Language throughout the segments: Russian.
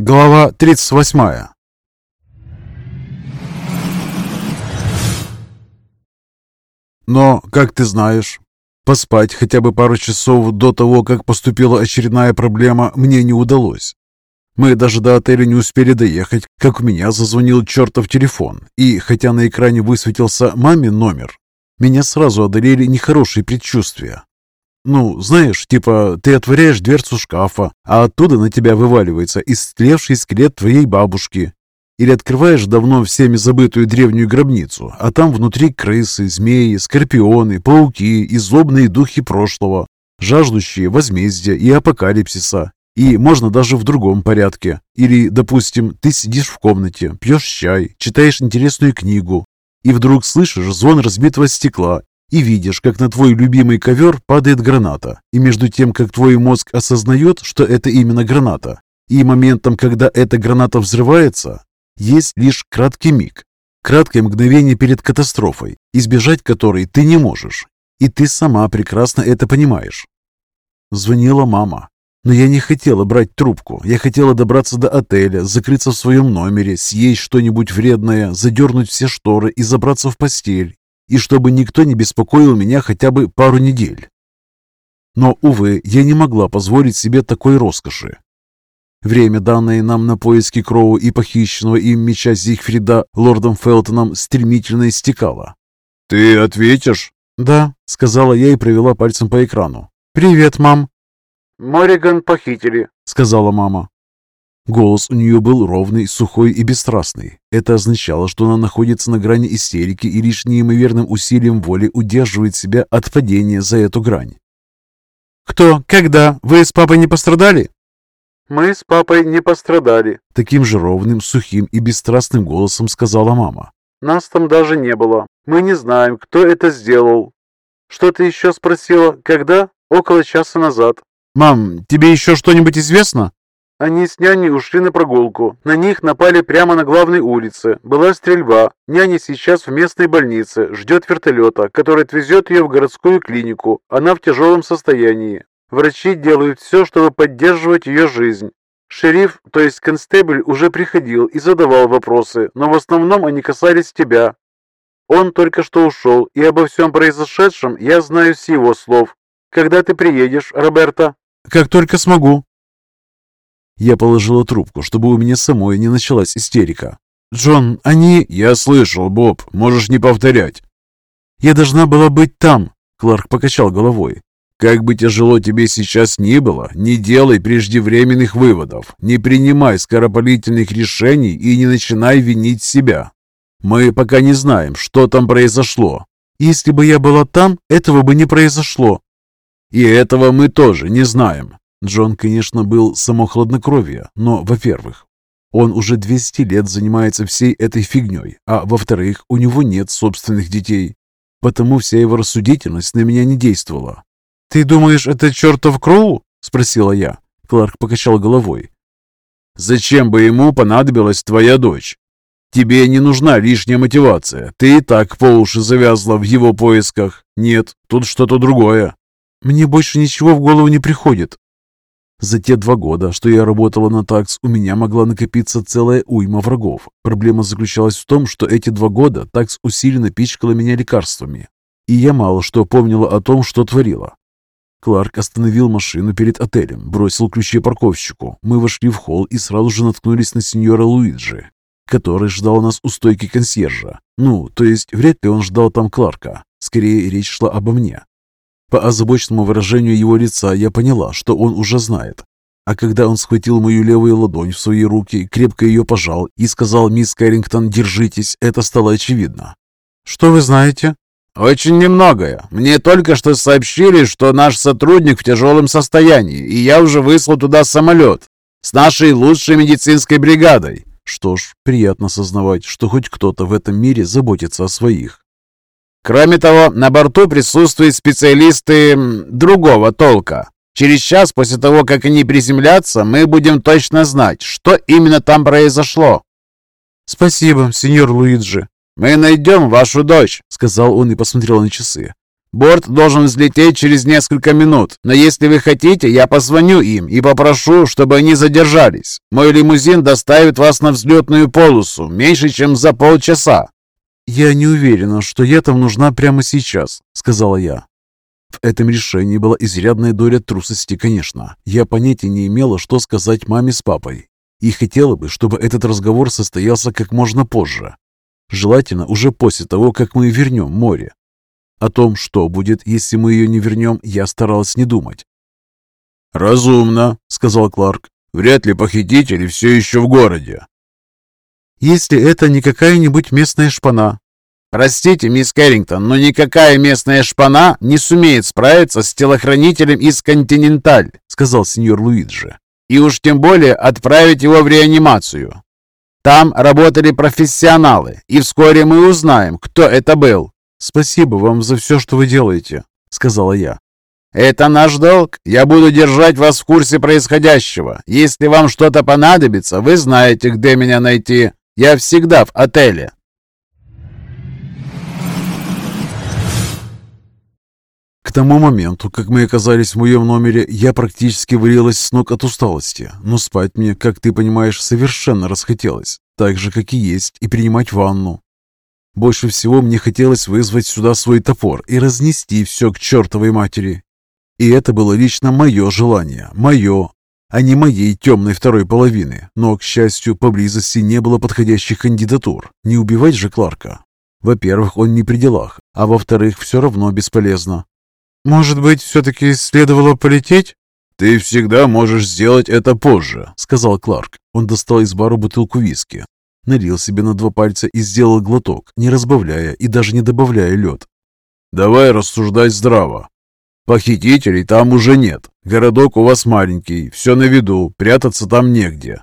Глава 38 Но, как ты знаешь, поспать хотя бы пару часов до того, как поступила очередная проблема, мне не удалось. Мы даже до отеля не успели доехать, как у меня зазвонил чертов телефон, и хотя на экране высветился мамин номер, меня сразу одолели нехорошие предчувствия. Ну, знаешь, типа ты отворяешь дверцу шкафа, а оттуда на тебя вываливается истлевший скелет твоей бабушки. Или открываешь давно всеми забытую древнюю гробницу, а там внутри крысы, змеи, скорпионы, пауки и злобные духи прошлого, жаждущие возмездия и апокалипсиса. И можно даже в другом порядке. Или, допустим, ты сидишь в комнате, пьешь чай, читаешь интересную книгу, и вдруг слышишь звон разбитого стекла и видишь, как на твой любимый ковер падает граната. И между тем, как твой мозг осознает, что это именно граната, и моментом, когда эта граната взрывается, есть лишь краткий миг, краткое мгновение перед катастрофой, избежать которой ты не можешь. И ты сама прекрасно это понимаешь. Звонила мама. Но я не хотела брать трубку. Я хотела добраться до отеля, закрыться в своем номере, съесть что-нибудь вредное, задернуть все шторы и забраться в постель. И чтобы никто не беспокоил меня хотя бы пару недель. Но, увы, я не могла позволить себе такой роскоши. Время, данное нам на поиски Кроу и похищенного им меча Зигфрида лордом Фелтоном, стремительно истекало. «Ты ответишь?» «Да», — сказала я и провела пальцем по экрану. «Привет, мам». «Морриган похитили», — сказала мама. Голос у нее был ровный, сухой и бесстрастный. Это означало, что она находится на грани истерики и лишь неимоверным усилием воли удерживает себя от падения за эту грань. «Кто? Когда? Вы с папой не пострадали?» «Мы с папой не пострадали», — таким же ровным, сухим и бесстрастным голосом сказала мама. «Нас там даже не было. Мы не знаем, кто это сделал. Что ты еще спросила? Когда? Около часа назад». «Мам, тебе еще что-нибудь известно?» Они с няней ушли на прогулку. На них напали прямо на главной улице. Была стрельба. Няня сейчас в местной больнице. Ждет вертолета, который отвезет ее в городскую клинику. Она в тяжелом состоянии. Врачи делают все, чтобы поддерживать ее жизнь. Шериф, то есть констебль, уже приходил и задавал вопросы, но в основном они касались тебя. Он только что ушел, и обо всем произошедшем я знаю с его слов. Когда ты приедешь, Роберта? Как только смогу. Я положила трубку, чтобы у меня самой не началась истерика. «Джон, они...» «Я слышал, Боб, можешь не повторять». «Я должна была быть там», — Кларк покачал головой. «Как бы тяжело тебе сейчас ни было, не делай преждевременных выводов, не принимай скоропалительных решений и не начинай винить себя. Мы пока не знаем, что там произошло. Если бы я была там, этого бы не произошло. И этого мы тоже не знаем. Джон, конечно, был само хладнокровие, но, во-первых, он уже 200 лет занимается всей этой фигней, а во-вторых, у него нет собственных детей. Потому вся его рассудительность на меня не действовала. «Ты думаешь, это чертов Кроу?» – спросила я. Кларк покачал головой. «Зачем бы ему понадобилась твоя дочь? Тебе не нужна лишняя мотивация. Ты и так по уши завязла в его поисках. Нет, тут что-то другое». «Мне больше ничего в голову не приходит», за те два года, что я работала на ТАКС, у меня могла накопиться целая уйма врагов. Проблема заключалась в том, что эти два года ТАКС усиленно пичкала меня лекарствами. И я мало что помнила о том, что творила. Кларк остановил машину перед отелем, бросил ключи парковщику. Мы вошли в холл и сразу же наткнулись на сеньора Луиджи, который ждал нас у стойки консьержа. Ну, то есть вряд ли он ждал там Кларка. Скорее, речь шла обо мне. По озабоченному выражению его лица я поняла, что он уже знает. А когда он схватил мою левую ладонь в свои руки, крепко ее пожал и сказал мисс Кэррингтон «Держитесь», это стало очевидно. «Что вы знаете?» «Очень немногое. Мне только что сообщили, что наш сотрудник в тяжелом состоянии, и я уже выслал туда самолет с нашей лучшей медицинской бригадой». Что ж, приятно сознавать, что хоть кто-то в этом мире заботится о своих. Кроме того, на борту присутствуют специалисты другого толка. Через час после того, как они приземлятся, мы будем точно знать, что именно там произошло. «Спасибо, сеньор Луиджи». «Мы найдем вашу дочь», — сказал он и посмотрел на часы. Борт должен взлететь через несколько минут, но если вы хотите, я позвоню им и попрошу, чтобы они задержались. Мой лимузин доставит вас на взлетную полосу меньше, чем за полчаса». «Я не уверена, что я там нужна прямо сейчас», — сказала я. В этом решении была изрядная доля трусости, конечно. Я понятия не имела, что сказать маме с папой. И хотела бы, чтобы этот разговор состоялся как можно позже. Желательно уже после того, как мы вернем море. О том, что будет, если мы ее не вернем, я старалась не думать. «Разумно», — сказал Кларк. «Вряд ли похитители все еще в городе». «Если это не какая-нибудь местная шпана». «Простите, мисс Кэррингтон, но никакая местная шпана не сумеет справиться с телохранителем из «Континенталь», — сказал сеньор Луиджи. «И уж тем более отправить его в реанимацию. Там работали профессионалы, и вскоре мы узнаем, кто это был. «Спасибо вам за все, что вы делаете», — сказала я. «Это наш долг. Я буду держать вас в курсе происходящего. Если вам что-то понадобится, вы знаете, где меня найти. Я всегда в отеле». К тому моменту, как мы оказались в моем номере, я практически валилась с ног от усталости, но спать мне, как ты понимаешь, совершенно расхотелось, так же, как и есть, и принимать ванну. Больше всего мне хотелось вызвать сюда свой топор и разнести все к чертовой матери. И это было лично мое желание, мое, а не моей темной второй половины. Но, к счастью, поблизости не было подходящих кандидатур. Не убивать же Кларка. Во-первых, он не при делах, а во-вторых, все равно бесполезно. «Может быть, все-таки следовало полететь?» «Ты всегда можешь сделать это позже», — сказал Кларк. Он достал из бара бутылку виски, налил себе на два пальца и сделал глоток, не разбавляя и даже не добавляя лед. «Давай рассуждать здраво. Похитителей там уже нет. Городок у вас маленький, все на виду, прятаться там негде.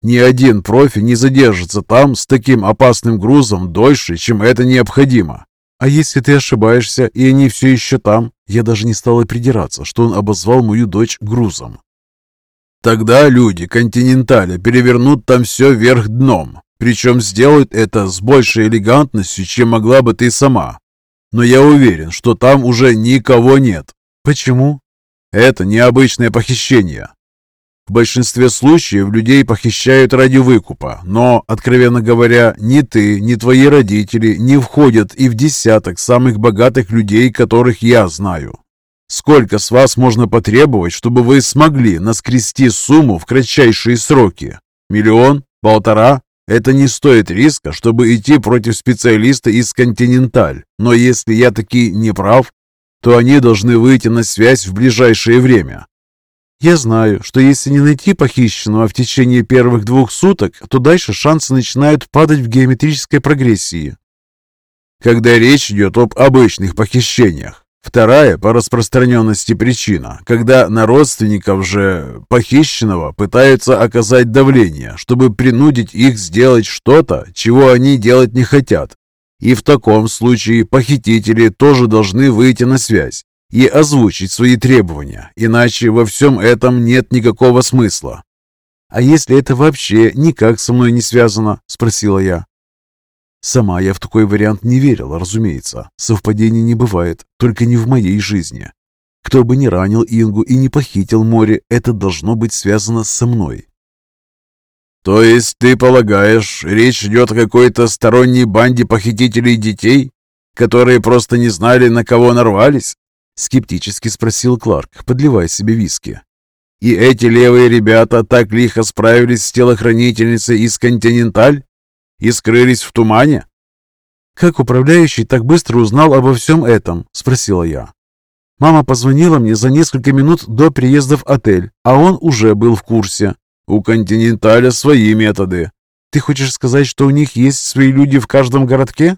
Ни один профи не задержится там с таким опасным грузом дольше, чем это необходимо. А если ты ошибаешься, и они все еще там? Я даже не стала придираться, что он обозвал мою дочь грузом. Тогда люди континенталя перевернут там все вверх дном, причем сделают это с большей элегантностью, чем могла бы ты сама. Но я уверен, что там уже никого нет. Почему? Это необычное похищение. В большинстве случаев людей похищают ради выкупа, но, откровенно говоря, ни ты, ни твои родители не входят и в десяток самых богатых людей, которых я знаю. Сколько с вас можно потребовать, чтобы вы смогли наскрести сумму в кратчайшие сроки? Миллион? Полтора? Это не стоит риска, чтобы идти против специалиста из «Континенталь». Но если я таки не прав, то они должны выйти на связь в ближайшее время. Я знаю, что если не найти похищенного в течение первых двух суток, то дальше шансы начинают падать в геометрической прогрессии. Когда речь идет об обычных похищениях, Вторая по распространенности причина, когда на родственников же похищенного пытаются оказать давление, чтобы принудить их сделать что-то, чего они делать не хотят. И в таком случае похитители тоже должны выйти на связь и озвучить свои требования, иначе во всем этом нет никакого смысла. «А если это вообще никак со мной не связано?» – спросила я. Сама я в такой вариант не верила, разумеется. Совпадений не бывает, только не в моей жизни. Кто бы ни ранил Ингу и не похитил море, это должно быть связано со мной. «То есть ты полагаешь, речь идет о какой-то сторонней банде похитителей детей, которые просто не знали, на кого нарвались?» Скептически спросил Кларк, подливая себе виски. «И эти левые ребята так лихо справились с телохранительницей из «Континенталь»? И скрылись в тумане?» «Как управляющий так быстро узнал обо всем этом?» – спросила я. Мама позвонила мне за несколько минут до приезда в отель, а он уже был в курсе. У «Континенталя» свои методы. Ты хочешь сказать, что у них есть свои люди в каждом городке?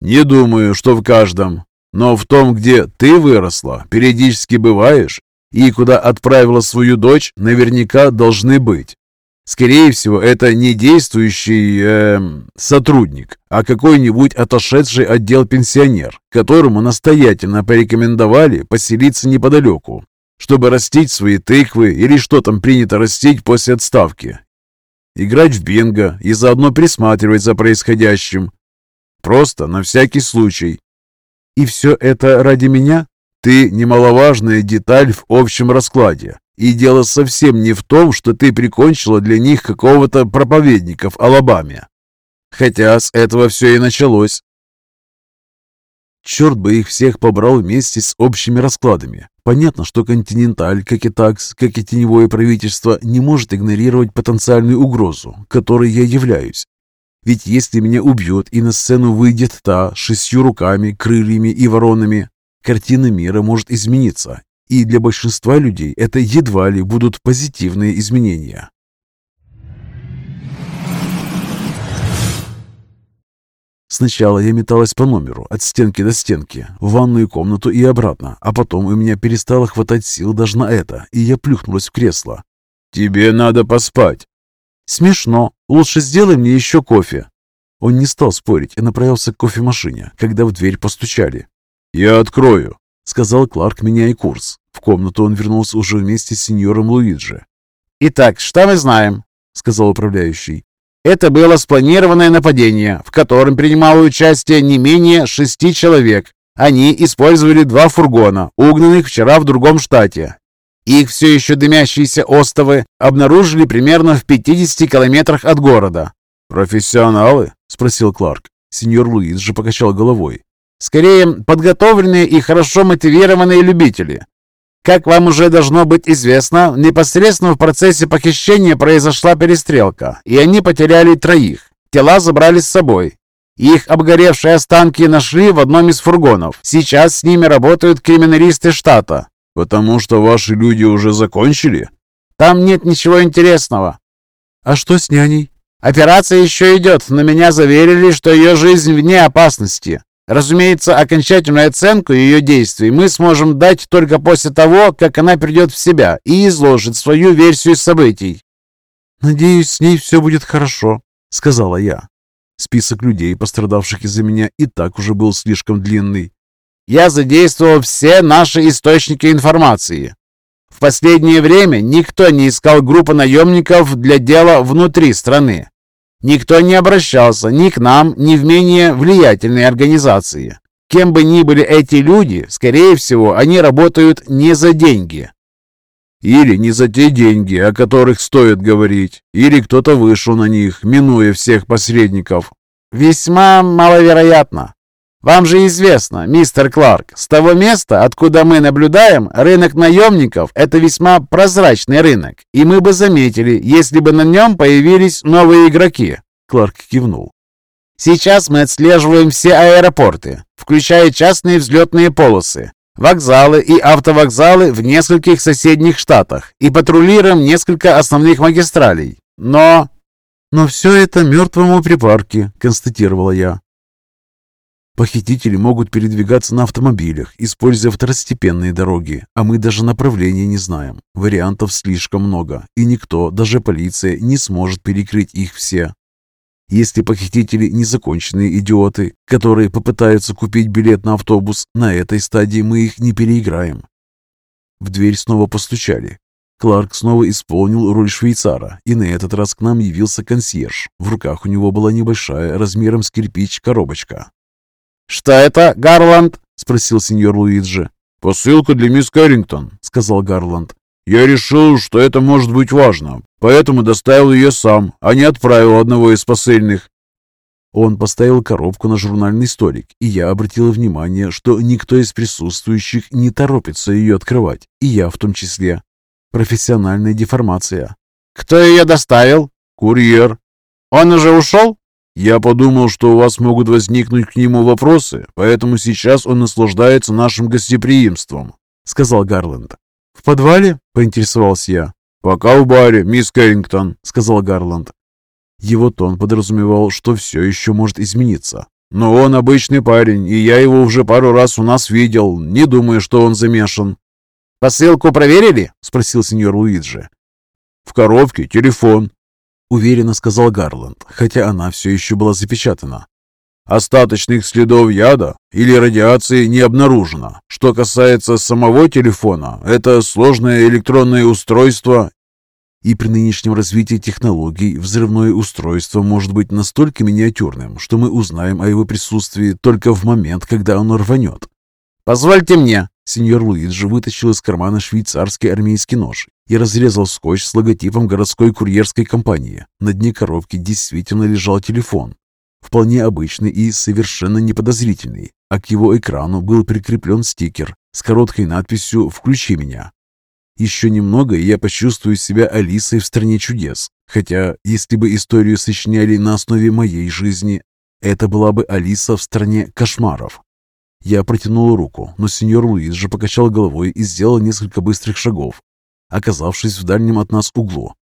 Не думаю, что в каждом. Но в том, где ты выросла, периодически бываешь, и куда отправила свою дочь, наверняка должны быть. Скорее всего, это не действующий э, сотрудник, а какой-нибудь отошедший отдел пенсионер, которому настоятельно порекомендовали поселиться неподалеку, чтобы растить свои тыквы или что там принято растить после отставки. Играть в бинго и заодно присматривать за происходящим. Просто на всякий случай. И все это ради меня? Ты немаловажная деталь в общем раскладе. И дело совсем не в том, что ты прикончила для них какого-то проповедника в Алабаме. Хотя с этого все и началось. Черт бы их всех побрал вместе с общими раскладами. Понятно, что «Континенталь», как и ТАКС, как и теневое правительство, не может игнорировать потенциальную угрозу, которой я являюсь. Ведь если меня убьют и на сцену выйдет та шестью руками, крыльями и воронами, картина мира может измениться, и для большинства людей это едва ли будут позитивные изменения. Сначала я металась по номеру, от стенки до стенки, в ванную комнату и обратно, а потом у меня перестало хватать сил даже на это, и я плюхнулась в кресло. «Тебе надо поспать». «Смешно. Лучше сделай мне еще кофе». Он не стал спорить и направился к кофемашине, когда в дверь постучали. «Я открою», — сказал Кларк, меняя курс. В комнату он вернулся уже вместе с сеньором Луиджи. «Итак, что мы знаем?» — сказал управляющий. Это было спланированное нападение, в котором принимало участие не менее шести человек. Они использовали два фургона, угнанных вчера в другом штате. Их все еще дымящиеся остовы обнаружили примерно в 50 километрах от города. «Профессионалы?» – спросил Кларк. Сеньор Луис же покачал головой. «Скорее, подготовленные и хорошо мотивированные любители. Как вам уже должно быть известно, непосредственно в процессе похищения произошла перестрелка, и они потеряли троих. Тела забрали с собой. Их обгоревшие останки нашли в одном из фургонов. Сейчас с ними работают криминалисты штата. «Потому что ваши люди уже закончили?» «Там нет ничего интересного». «А что с няней?» «Операция еще идет, но меня заверили, что ее жизнь вне опасности. Разумеется, окончательную оценку ее действий мы сможем дать только после того, как она придет в себя и изложит свою версию событий. «Надеюсь, с ней все будет хорошо», — сказала я. Список людей, пострадавших из-за меня, и так уже был слишком длинный. «Я задействовал все наши источники информации. В последнее время никто не искал группы наемников для дела внутри страны. Никто не обращался ни к нам, ни в менее влиятельные организации. Кем бы ни были эти люди, скорее всего, они работают не за деньги. Или не за те деньги, о которых стоит говорить, или кто-то вышел на них, минуя всех посредников. Весьма маловероятно. Вам же известно, мистер Кларк, с того места, откуда мы наблюдаем, рынок наемников – это весьма прозрачный рынок, и мы бы заметили, если бы на нем появились новые игроки. Кларк кивнул. Сейчас мы отслеживаем все аэропорты, включая частные взлетные полосы, вокзалы и автовокзалы в нескольких соседних штатах и патрулируем несколько основных магистралей. Но... Но все это мертвому припарке, констатировала я. Похитители могут передвигаться на автомобилях, используя второстепенные дороги, а мы даже направления не знаем. Вариантов слишком много, и никто, даже полиция, не сможет перекрыть их все. Если похитители незаконченные идиоты, которые попытаются купить билет на автобус, на этой стадии мы их не переиграем. В дверь снова постучали. Кларк снова исполнил роль швейцара, и на этот раз к нам явился консьерж. В руках у него была небольшая, размером с кирпич, коробочка. «Что это, Гарланд?» — спросил сеньор Луиджи. «Посылка для мисс Кэррингтон», — сказал Гарланд. «Я решил, что это может быть важно, поэтому доставил ее сам, а не отправил одного из посыльных». Он поставил коробку на журнальный столик, и я обратила внимание, что никто из присутствующих не торопится ее открывать, и я в том числе. Профессиональная деформация. «Кто ее доставил?» «Курьер». «Он уже ушел?» Я подумал, что у вас могут возникнуть к нему вопросы, поэтому сейчас он наслаждается нашим гостеприимством», — сказал Гарленд. «В подвале?» — поинтересовался я. «Пока в баре, мисс Кэррингтон», — сказал Гарланд. Его тон подразумевал, что все еще может измениться. «Но он обычный парень, и я его уже пару раз у нас видел. Не думаю, что он замешан». «Посылку проверили?» — спросил сеньор Луиджи. «В коробке телефон», — уверенно сказал Гарланд, хотя она все еще была запечатана. «Остаточных следов яда или радиации не обнаружено. Что касается самого телефона, это сложное электронное устройство И при нынешнем развитии технологий взрывное устройство может быть настолько миниатюрным, что мы узнаем о его присутствии только в момент, когда оно рванет. «Позвольте мне!» Сеньор Луиджи вытащил из кармана швейцарский армейский нож и разрезал скотч с логотипом городской курьерской компании. На дне коробки действительно лежал телефон. Вполне обычный и совершенно неподозрительный, а к его экрану был прикреплен стикер с короткой надписью «Включи меня». Еще немного, и я почувствую себя Алисой в «Стране чудес». Хотя, если бы историю сочиняли на основе моей жизни, это была бы Алиса в «Стране кошмаров». Я протянул руку, но сеньор Луис же покачал головой и сделал несколько быстрых шагов, оказавшись в дальнем от нас углу.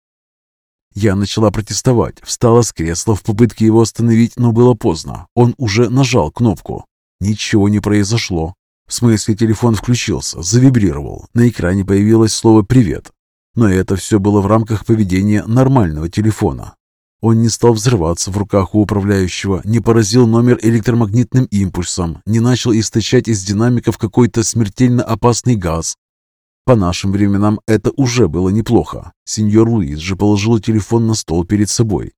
Я начала протестовать, встала с кресла в попытке его остановить, но было поздно. Он уже нажал кнопку. Ничего не произошло. В смысле, телефон включился, завибрировал. На экране появилось слово «Привет». Но это все было в рамках поведения нормального телефона. Он не стал взрываться в руках у управляющего, не поразил номер электромагнитным импульсом, не начал источать из динамиков какой-то смертельно опасный газ. По нашим временам это уже было неплохо. Сеньор Луис же положил телефон на стол перед собой.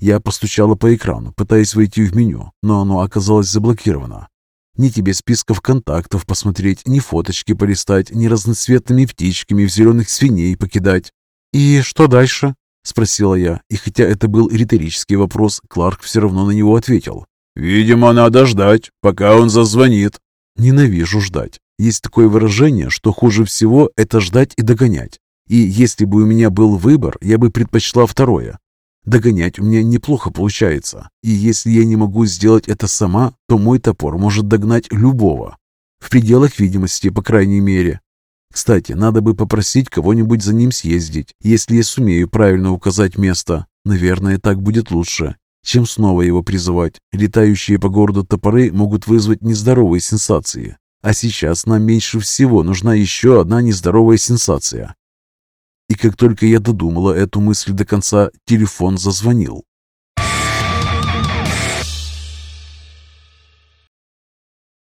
Я постучала по экрану, пытаясь войти в меню, но оно оказалось заблокировано. Ни тебе списков контактов посмотреть, ни фоточки полистать, ни разноцветными птичками в зеленых свиней покидать. «И что дальше?» – спросила я, и хотя это был риторический вопрос, Кларк все равно на него ответил. «Видимо, надо ждать, пока он зазвонит». Ненавижу ждать. Есть такое выражение, что хуже всего – это ждать и догонять. И если бы у меня был выбор, я бы предпочла второе. Догонять у меня неплохо получается, и если я не могу сделать это сама, то мой топор может догнать любого. В пределах видимости, по крайней мере. Кстати, надо бы попросить кого-нибудь за ним съездить, если я сумею правильно указать место. Наверное, так будет лучше, чем снова его призывать. Летающие по городу топоры могут вызвать нездоровые сенсации. А сейчас нам меньше всего нужна еще одна нездоровая сенсация. И как только я додумала эту мысль до конца, телефон зазвонил.